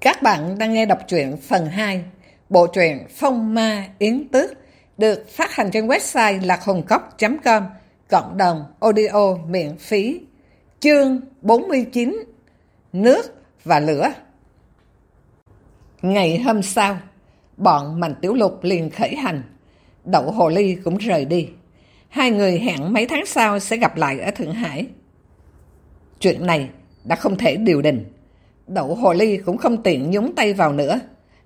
Các bạn đang nghe đọc truyện phần 2, bộ truyện Phong Ma Yến Tước, được phát hành trên website lạc.com, cộng đồng audio miễn phí. Chương 49 Nước và Lửa Ngày hôm sau, bọn Mạnh Tiểu Lục liền khởi hành. Đậu Hồ Ly cũng rời đi. Hai người hẹn mấy tháng sau sẽ gặp lại ở Thượng Hải. Chuyện này đã không thể điều đình. Đậu Hồ Ly cũng không tiện nhúng tay vào nữa.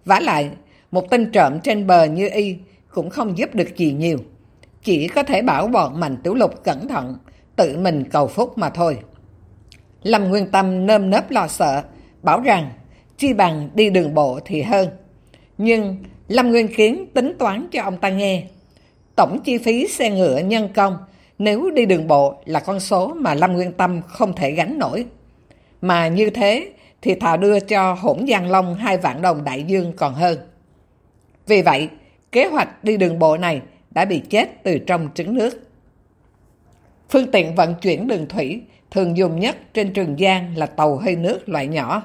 vả lại, một tên trộm trên bờ như y cũng không giúp được gì nhiều. Chỉ có thể bảo bọn Mạnh Tiểu Lục cẩn thận, tự mình cầu phúc mà thôi. Lâm Nguyên Tâm nơm nớp lo sợ, bảo rằng chi bằng đi đường bộ thì hơn. Nhưng Lâm Nguyên Kiến tính toán cho ông ta nghe. Tổng chi phí xe ngựa nhân công nếu đi đường bộ là con số mà Lâm Nguyên Tâm không thể gánh nổi. Mà như thế thì thà đưa cho hỗn Giang Long hai vạn đồng đại dương còn hơn. Vì vậy, kế hoạch đi đường bộ này đã bị chết từ trong trứng nước. Phương tiện vận chuyển đường thủy thường dùng nhất trên Trường Giang là tàu hơi nước loại nhỏ.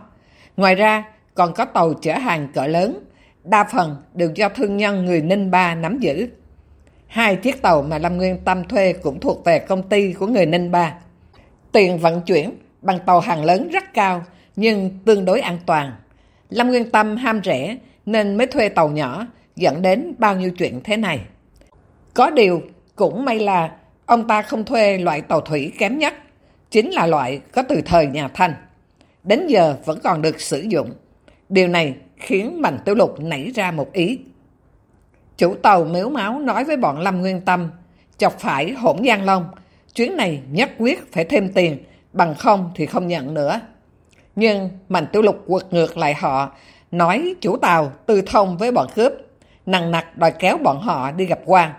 Ngoài ra, còn có tàu chở hàng cỡ lớn, đa phần đều do thương nhân người Ninh Ba nắm giữ. Hai chiếc tàu mà Lâm Nguyên Tâm thuê cũng thuộc về công ty của người Ninh Ba. Tiền vận chuyển bằng tàu hàng lớn rất cao, nhưng tương đối an toàn. Lâm Nguyên Tâm ham rẻ nên mới thuê tàu nhỏ, dẫn đến bao nhiêu chuyện thế này. Có điều, cũng may là ông ta không thuê loại tàu thủy kém nhất, chính là loại có từ thời nhà Thanh. Đến giờ vẫn còn được sử dụng. Điều này khiến Mạnh Tiểu Lục nảy ra một ý. Chủ tàu miếu máu nói với bọn Lâm Nguyên Tâm, chọc phải hỗn Giang Long, chuyến này nhất quyết phải thêm tiền, bằng không thì không nhận nữa. Nhưng Mạnh Tiểu Lục quật ngược lại họ, nói chủ tàu tư thông với bọn cướp, nặng nặc đòi kéo bọn họ đi gặp quan.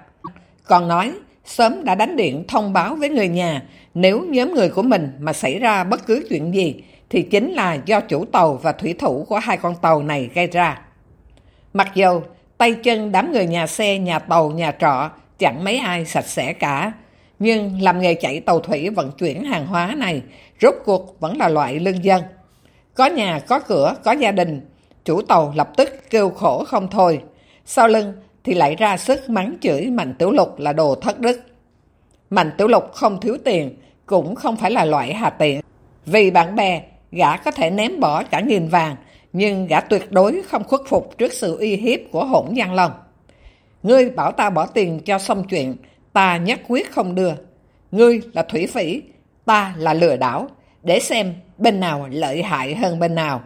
Còn nói sớm đã đánh điện thông báo với người nhà nếu nhóm người của mình mà xảy ra bất cứ chuyện gì thì chính là do chủ tàu và thủy thủ của hai con tàu này gây ra. Mặc dù tay chân đám người nhà xe, nhà tàu, nhà trọ chẳng mấy ai sạch sẽ cả, nhưng làm nghề chạy tàu thủy vận chuyển hàng hóa này rốt cuộc vẫn là loại lương dân. Có nhà, có cửa, có gia đình, chủ tàu lập tức kêu khổ không thôi. Sau lưng thì lại ra sức mắng chửi Mạnh Tiểu Lục là đồ thất đức. Mạnh Tiểu Lục không thiếu tiền, cũng không phải là loại hà tiện. Vì bạn bè, gã có thể ném bỏ cả nghìn vàng, nhưng gã tuyệt đối không khuất phục trước sự uy hiếp của hỗn Giang Long. Ngươi bảo ta bỏ tiền cho xong chuyện, ta nhất quyết không đưa. Ngươi là thủy phỉ, ta là lừa đảo, để xem bên nào lợi hại hơn bên nào.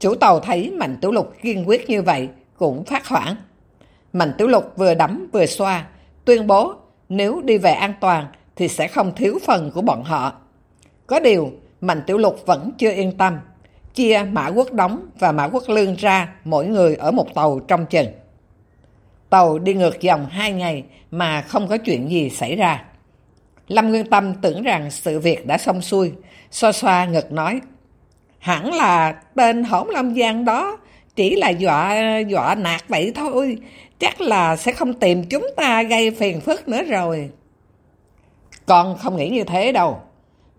Chủ tàu thấy Mạnh Tiểu Lục kiên quyết như vậy, cũng phát hoảng. Mạnh Tiểu Lục vừa đấm vừa xoa, tuyên bố nếu đi về an toàn thì sẽ không thiếu phần của bọn họ. Có điều, Mạnh Tiểu Lục vẫn chưa yên tâm, chia Mã Quốc Đóng và Mã Quốc Lương ra mỗi người ở một tàu trong chừng. Tàu đi ngược dòng hai ngày mà không có chuyện gì xảy ra. Lâm Nguyên Tâm tưởng rằng sự việc đã xong xuôi, xoa xoa ngực nói. Hẳn là tên hỗn Lâm Giang đó chỉ là dọa dọa nạt vậy thôi, chắc là sẽ không tìm chúng ta gây phiền phức nữa rồi. Con không nghĩ như thế đâu.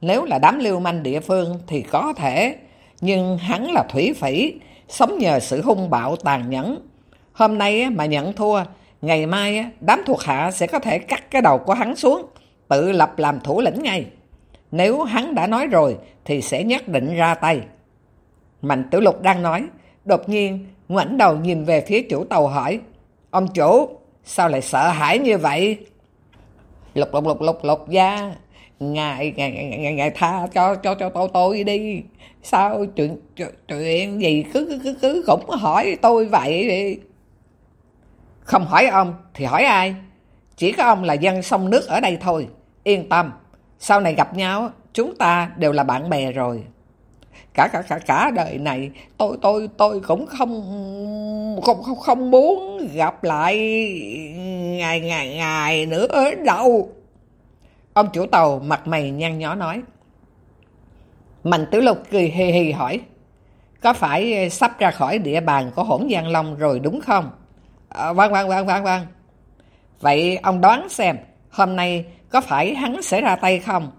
Nếu là đám lưu manh địa phương thì có thể, nhưng hắn là thủy phỉ, sống nhờ sự hung bạo tàn nhẫn. Hôm nay mà nhận thua, ngày mai đám thuộc hạ sẽ có thể cắt cái đầu của hắn xuống, tự lập làm thủ lĩnh ngay. Nếu hắn đã nói rồi thì sẽ nhất định ra tay. Mạnh Tử Lục đang nói, đột nhiên ngoảnh đầu nhìn về phía chủ tàu hỏi, Ông chủ, sao lại sợ hãi như vậy? Lục lục lục lục lục ra, ngài, ngài, ngài, ngài tha cho cho cho tôi tôi đi. Sao chuyện chuyện gì cứ cứ cứ, cứ cũng hỏi tôi vậy? đi? Không hỏi ông thì hỏi ai? Chỉ có ông là dân sông nước ở đây thôi. Yên tâm, sau này gặp nhau chúng ta đều là bạn bè rồi. Cả cả cả cả đời này tôi tôi tôi cũng không không không, không muốn gặp lại ngày ngày ngày nữa ở đâu. Ông chủ tàu mặt mày nhăn nhó nói. Mạnh Tử Lục cười hì hì hỏi. Có phải sắp ra khỏi địa bàn của hỗn Giang Long rồi đúng không? À, vâng, vâng, vâng, vâng, vâng. Vậy ông đoán xem, hôm nay có phải hắn sẽ ra tay không?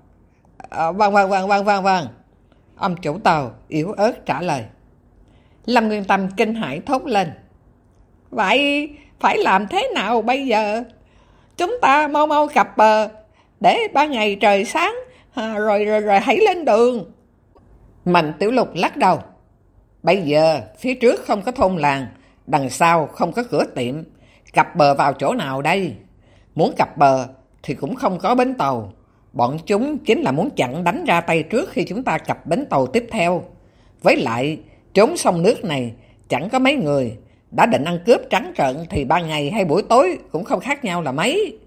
À, vâng, vâng, vâng, vâng, vâng, vâng. Ông chủ tàu yếu ớt trả lời. Lâm Nguyên Tâm kinh hãi thốt lên. Vậy phải làm thế nào bây giờ? Chúng ta mau mau cập bờ, để ba ngày trời sáng, à, rồi, rồi rồi hãy lên đường. Mạnh Tiểu Lục lắc đầu. Bây giờ, phía trước không có thôn làng, đằng sau không có cửa tiệm. Cập bờ vào chỗ nào đây? Muốn cập bờ thì cũng không có bến tàu. Bọn chúng chính là muốn chặn đánh ra tay trước khi chúng ta cập bến tàu tiếp theo. Với lại, trốn sông nước này chẳng có mấy người. Đã định ăn cướp trắng trợn thì ban ngày hay buổi tối cũng không khác nhau là mấy.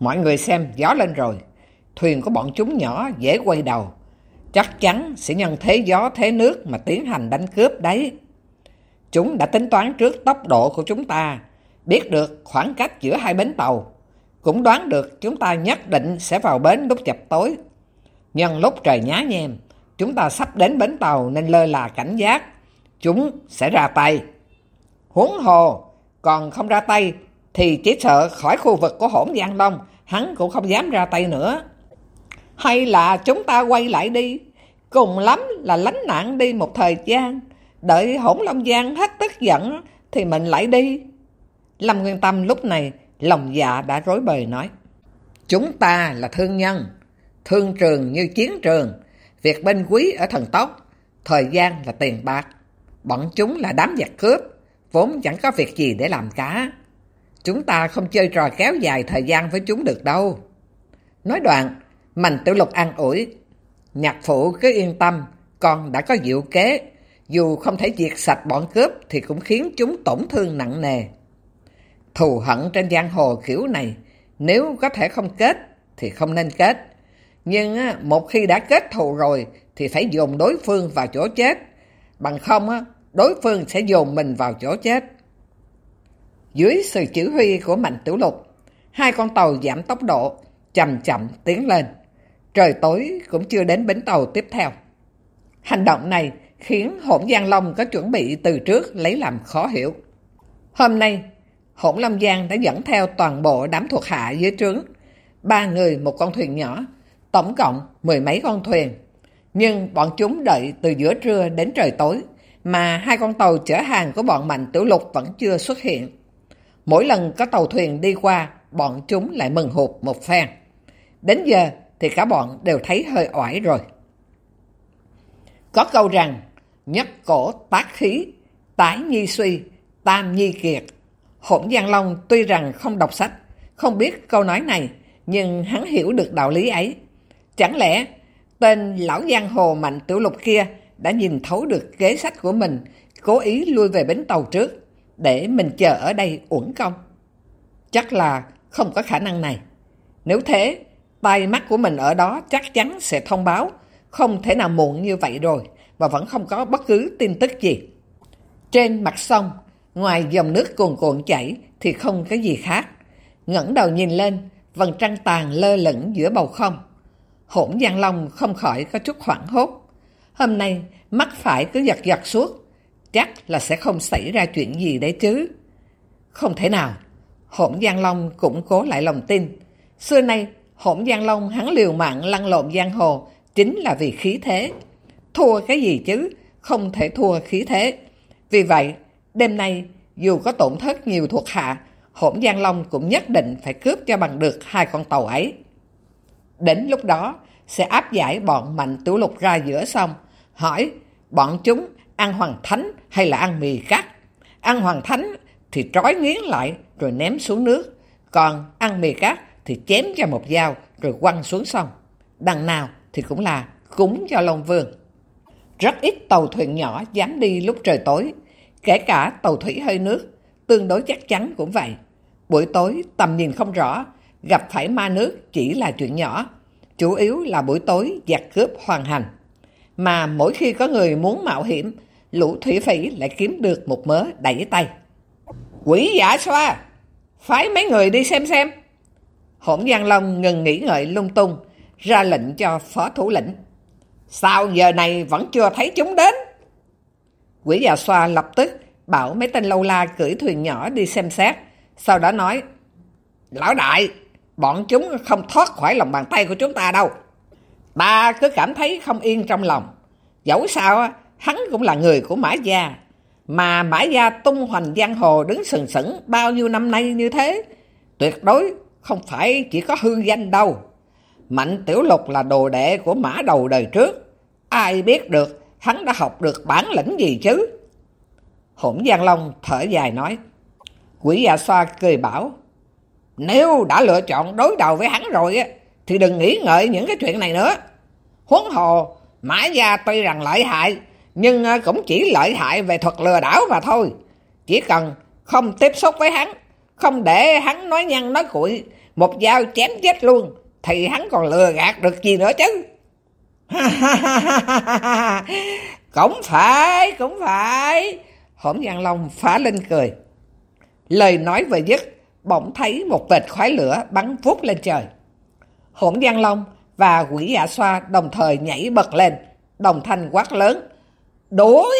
Mọi người xem gió lên rồi. Thuyền của bọn chúng nhỏ dễ quay đầu. Chắc chắn sẽ nhân thế gió thế nước mà tiến hành đánh cướp đấy. Chúng đã tính toán trước tốc độ của chúng ta, biết được khoảng cách giữa hai bến tàu. Cũng đoán được chúng ta nhất định sẽ vào bến lúc chập tối. Nhân lúc trời nhá nhem, chúng ta sắp đến bến tàu nên lơ là cảnh giác. Chúng sẽ ra tay. Huống hồ, còn không ra tay thì chỉ sợ khỏi khu vực của hỗn Giang Long, hắn cũng không dám ra tay nữa. Hay là chúng ta quay lại đi, cùng lắm là lánh nạn đi một thời gian, đợi hỗn Long Giang hết tức giận thì mình lại đi. Lâm Nguyên Tâm lúc này lòng dạ đã rối bời nói. Chúng ta là thương nhân, thương trường như chiến trường, việc bên quý ở thần tốc, thời gian là tiền bạc. Bọn chúng là đám giặc cướp, vốn chẳng có việc gì để làm cả. Chúng ta không chơi trò kéo dài thời gian với chúng được đâu. Nói đoạn, Mạnh Tiểu Lục an ủi. Nhạc phụ cứ yên tâm, con đã có diệu kế. Dù không thể diệt sạch bọn cướp thì cũng khiến chúng tổn thương nặng nề. Thù hận trên giang hồ kiểu này, nếu có thể không kết thì không nên kết. Nhưng một khi đã kết thù rồi thì phải dồn đối phương vào chỗ chết. Bằng không, đối phương sẽ dồn mình vào chỗ chết. Dưới sự chỉ huy của Mạnh Tiểu Lục, hai con tàu giảm tốc độ, chậm chậm tiến lên. Trời tối cũng chưa đến bến tàu tiếp theo. Hành động này khiến hổn Giang Long có chuẩn bị từ trước lấy làm khó hiểu. Hôm nay, Hỗn Lâm Giang đã dẫn theo toàn bộ đám thuộc hạ dưới trướng. Ba người một con thuyền nhỏ, tổng cộng mười mấy con thuyền. Nhưng bọn chúng đợi từ giữa trưa đến trời tối, mà hai con tàu chở hàng của bọn Mạnh Tiểu Lục vẫn chưa xuất hiện. Mỗi lần có tàu thuyền đi qua, bọn chúng lại mừng hụt một phen. Đến giờ thì cả bọn đều thấy hơi oải rồi. Có câu rằng, nhất cổ tác khí, tái nhi suy, tam nhi kiệt. Hổn Giang Long tuy rằng không đọc sách, không biết câu nói này, nhưng hắn hiểu được đạo lý ấy. Chẳng lẽ tên lão giang hồ mạnh tiểu lục kia đã nhìn thấu được kế sách của mình, cố ý lui về bến tàu trước, để mình chờ ở đây uổng công? Chắc là không có khả năng này. Nếu thế, tai mắt của mình ở đó chắc chắn sẽ thông báo, không thể nào muộn như vậy rồi, và vẫn không có bất cứ tin tức gì. Trên mặt sông, ngoài dòng nước cuồn cuộn chảy thì không có gì khác. ngẩng đầu nhìn lên, vầng trăng tàn lơ lửng giữa bầu không. Hỗn Giang Long không khỏi có chút hoảng hốt. Hôm nay, mắt phải cứ giật giật suốt, chắc là sẽ không xảy ra chuyện gì đấy chứ. Không thể nào, Hỗn Giang Long cũng cố lại lòng tin. Xưa nay, Hỗn Giang Long hắn liều mạng lăn lộn giang hồ chính là vì khí thế. Thua cái gì chứ, không thể thua khí thế. Vì vậy, đêm nay, dù có tổn thất nhiều thuộc hạ, Hỗn Giang Long cũng nhất định phải cướp cho bằng được hai con tàu ấy. Đến lúc đó, sẽ áp giải bọn mạnh tiểu lục ra giữa sông, hỏi bọn chúng ăn hoàng thánh hay là ăn mì cắt. Ăn hoàng thánh thì trói nghiến lại rồi ném xuống nước, còn ăn mì cắt thì chém cho một dao rồi quăng xuống sông. Đằng nào thì cũng là cúng cho Long Vương. Rất ít tàu thuyền nhỏ dám đi lúc trời tối, kể cả tàu thủy hơi nước, tương đối chắc chắn cũng vậy. Buổi tối tầm nhìn không rõ, gặp phải ma nước chỉ là chuyện nhỏ, chủ yếu là buổi tối giặc cướp hoàn hành. Mà mỗi khi có người muốn mạo hiểm, lũ thủy phỉ lại kiếm được một mớ đẩy tay. Quỷ giả xoa! Phái mấy người đi xem xem. Hỗn Giang Long ngừng nghĩ ngợi lung tung, ra lệnh cho phó thủ lĩnh. Sao giờ này vẫn chưa thấy chúng đến? Quỷ già xoa lập tức bảo mấy tên lâu la cưỡi thuyền nhỏ đi xem xét. Sau đó nói, Lão đại, bọn chúng không thoát khỏi lòng bàn tay của chúng ta đâu. Ta cứ cảm thấy không yên trong lòng. Dẫu sao hắn cũng là người của Mã Gia. Mà Mã Gia tung hoành giang hồ đứng sừng sững bao nhiêu năm nay như thế. Tuyệt đối không phải chỉ có hư danh đâu. Mạnh Tiểu Lục là đồ đệ của Mã Đầu đời trước. Ai biết được hắn đã học được bản lĩnh gì chứ? Hỗn Giang Long thở dài nói. Quỷ già xoa cười bảo. Nếu đã lựa chọn đối đầu với hắn rồi á, thì đừng nghĩ ngợi những cái chuyện này nữa. Huấn hồ, Mã Gia tuy rằng lợi hại, nhưng ờ, cũng chỉ lợi hại về thuật lừa đảo mà thôi. Chỉ cần không tiếp xúc với hắn, không để hắn nói nhăn nói cuội, một dao chém chết luôn, thì hắn còn lừa gạt được gì nữa chứ. cũng phải, cũng phải. Hổm Giang Long phá lên cười. Lời nói vừa dứt, bỗng thấy một vệt khói lửa bắn vút lên trời. Hỗn Giang Long và quỷ dạ xoa đồng thời nhảy bật lên, đồng thanh quát lớn. Đuổi!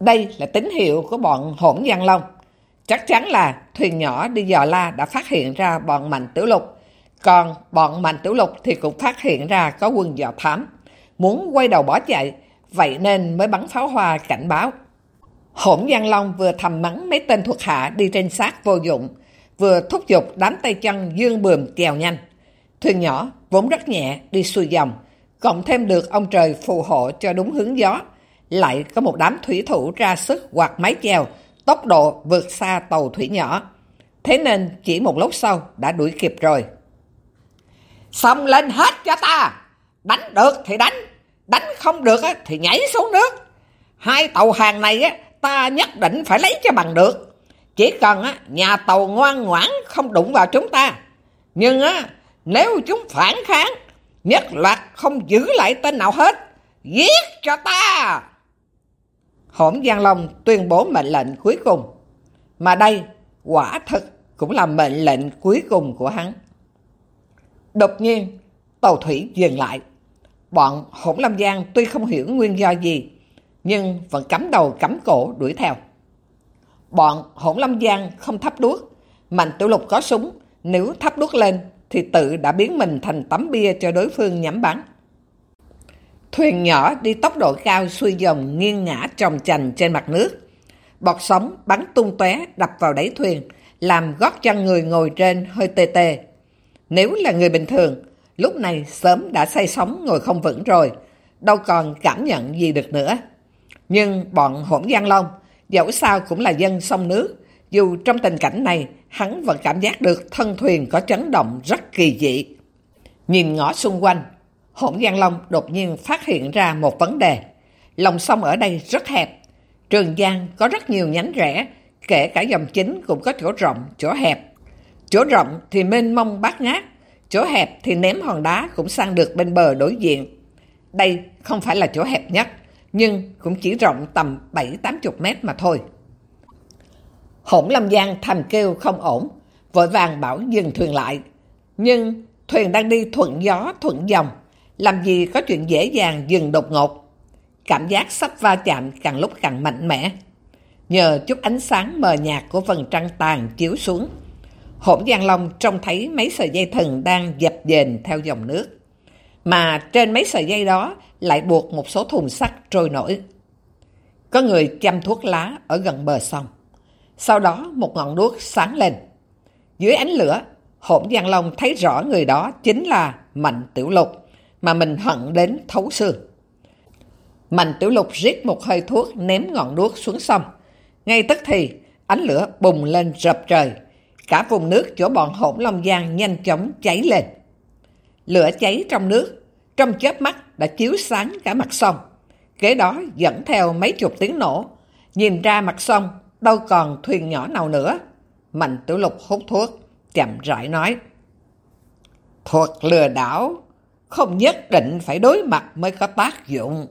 Đây là tín hiệu của bọn hỗn Giang Long. Chắc chắn là thuyền nhỏ đi dò la đã phát hiện ra bọn mạnh tiểu lục. Còn bọn mạnh tiểu lục thì cũng phát hiện ra có quân dò thám. Muốn quay đầu bỏ chạy, vậy nên mới bắn pháo hoa cảnh báo. Hỗn Giang Long vừa thầm mắng mấy tên thuộc hạ đi trên xác vô dụng, vừa thúc giục đám tay chân dương bườm chèo nhanh. Thuyền nhỏ vốn rất nhẹ đi xuôi dòng, cộng thêm được ông trời phù hộ cho đúng hướng gió. Lại có một đám thủy thủ ra sức quạt máy chèo, tốc độ vượt xa tàu thủy nhỏ. Thế nên chỉ một lúc sau đã đuổi kịp rồi. Xông lên hết cho ta! Đánh được thì đánh, đánh không được thì nhảy xuống nước. Hai tàu hàng này ta nhất định phải lấy cho bằng được. Chỉ cần nhà tàu ngoan ngoãn không đụng vào chúng ta. Nhưng nếu chúng phản kháng, nhất loạt không giữ lại tên nào hết, giết cho ta. Hổm Giang Long tuyên bố mệnh lệnh cuối cùng. Mà đây, quả thực cũng là mệnh lệnh cuối cùng của hắn. Đột nhiên, tàu thủy dừng lại. Bọn hỗn Lâm Giang tuy không hiểu nguyên do gì, nhưng vẫn cắm đầu cắm cổ đuổi theo. Bọn hỗn lâm giang không thắp đuốc, Mạnh Tiểu Lục có súng, nếu thắp đuốc lên thì tự đã biến mình thành tấm bia cho đối phương nhắm bắn. Thuyền nhỏ đi tốc độ cao xuôi dòng nghiêng ngã trồng chành trên mặt nước. Bọt sóng bắn tung tóe đập vào đáy thuyền, làm gót chân người ngồi trên hơi tê tê. Nếu là người bình thường, lúc này sớm đã say sóng ngồi không vững rồi, đâu còn cảm nhận gì được nữa. Nhưng bọn hỗn Giang Long, dẫu sao cũng là dân sông nước, dù trong tình cảnh này, hắn vẫn cảm giác được thân thuyền có chấn động rất kỳ dị. Nhìn ngõ xung quanh, hỗn Giang Long đột nhiên phát hiện ra một vấn đề. Lòng sông ở đây rất hẹp, Trường Giang có rất nhiều nhánh rẽ, kể cả dòng chính cũng có chỗ rộng, chỗ hẹp. Chỗ rộng thì mênh mông bát ngát, chỗ hẹp thì ném hòn đá cũng sang được bên bờ đối diện. Đây không phải là chỗ hẹp nhất, nhưng cũng chỉ rộng tầm 7-80 mét mà thôi. Hỗn Lâm Giang thầm kêu không ổn, vội vàng bảo dừng thuyền lại. Nhưng thuyền đang đi thuận gió thuận dòng, làm gì có chuyện dễ dàng dừng đột ngột. Cảm giác sắp va chạm càng lúc càng mạnh mẽ. Nhờ chút ánh sáng mờ nhạt của vầng trăng tàn chiếu xuống, Hỗn Giang Long trông thấy mấy sợi dây thần đang dập dềnh theo dòng nước. Mà trên mấy sợi dây đó lại buộc một số thùng sắt trôi nổi. Có người chăm thuốc lá ở gần bờ sông. Sau đó một ngọn đuốc sáng lên. Dưới ánh lửa, hỗn Giang Long thấy rõ người đó chính là Mạnh Tiểu Lục, mà mình hận đến thấu xương. Mạnh Tiểu Lục rít một hơi thuốc ném ngọn đuốc xuống sông. Ngay tức thì, ánh lửa bùng lên rập trời. Cả vùng nước chỗ bọn hỗn Long Giang nhanh chóng cháy lên. Lửa cháy trong nước, trong chớp mắt đã chiếu sáng cả mặt sông. Kế đó dẫn theo mấy chục tiếng nổ. Nhìn ra mặt sông, đâu còn thuyền nhỏ nào nữa. Mạnh tiểu lục hút thuốc, chậm rãi nói. Thuật lừa đảo không nhất định phải đối mặt mới có tác dụng.